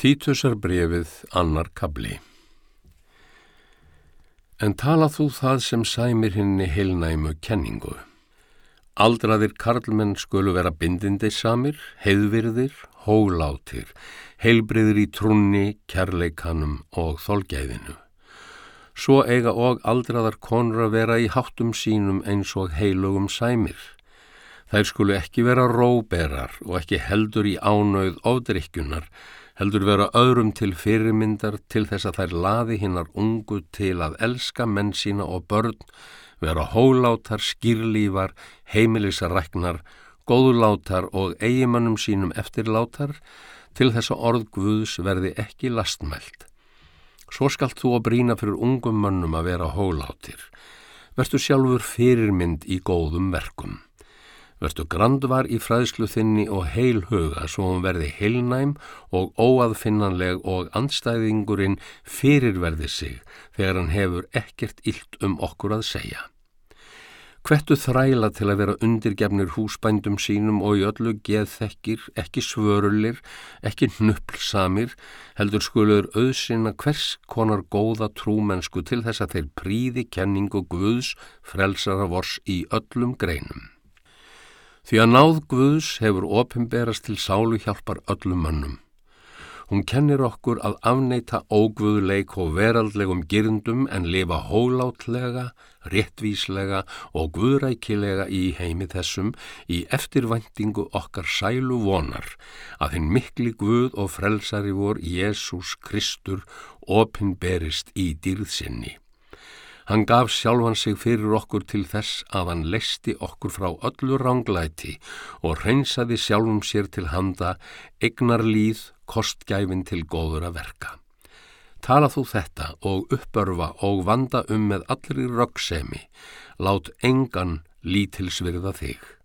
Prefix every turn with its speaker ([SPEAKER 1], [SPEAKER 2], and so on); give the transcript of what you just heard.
[SPEAKER 1] Títusar brefið annar kabli En tala þú það sem sæmir henni heilnæmu kenningu. Aldraðir karlmenn skulu vera bindindi samir, heiðvirðir, hólátir, heilbriðir í trunni, kærleikanum og þolgæðinu. Svo eiga og aldraðar konur að vera í háttum sínum eins og heilugum sæmir. Þær skulu ekki vera róberar og ekki heldur í ánauð ofdrykjunar, heldur vera öðrum til fyrirmyndar til þess að þær laði hinnar ungu til að elska menn sína og börn, vera hólátar, skýrlífar, heimilisarræknar, góðlátar og eigimannum sínum eftirlátar til þess að orð Guðs verði ekki lastmælt. Svo skalt þú að brína fyrir ungum mönnum að vera hólátir. Vertu sjálfur fyrirmynd í góðum verkum. Vertu grandvar í fræðslu þinni og heil huga svo hún verði heilnæm og óaðfinnanleg og andstæðingurinn fyrirverði sig þegar hann hefur ekkert illt um okkur að segja. Hvettu þræla til að vera undirgefnir húsbændum sínum og í öllu geðþekkir, ekki svörulir, ekki nupplsamir, heldur skulur auðsina hvers konar góða trúmennsku til þess að þeir príði kenningu Guðs frelsara vors í öllum greinum. Því að náð Guðs hefur opimberast til sálu hjálpar öllum mönnum. Hún kennir okkur að afneita ógvöðuleik og veraldlegum girndum en lifa hólátlega, réttvíslega og guðrækilega í heimi þessum í eftirvæntingu okkar sælu vonar að hinn mikli Guð og frelsari vor Jésús Kristur opinberist í dýrðsynni. Hann gaf sjálfan sig fyrir okkur til þess að hann leisti okkur frá öllu ránglæti og reynsaði sjálfum sér til handa, egnar líð, kostgæfin til góður að verka. Tala þú þetta og uppörfa og vanda um með allri röggsemi, lát engan lítilsvirða þig.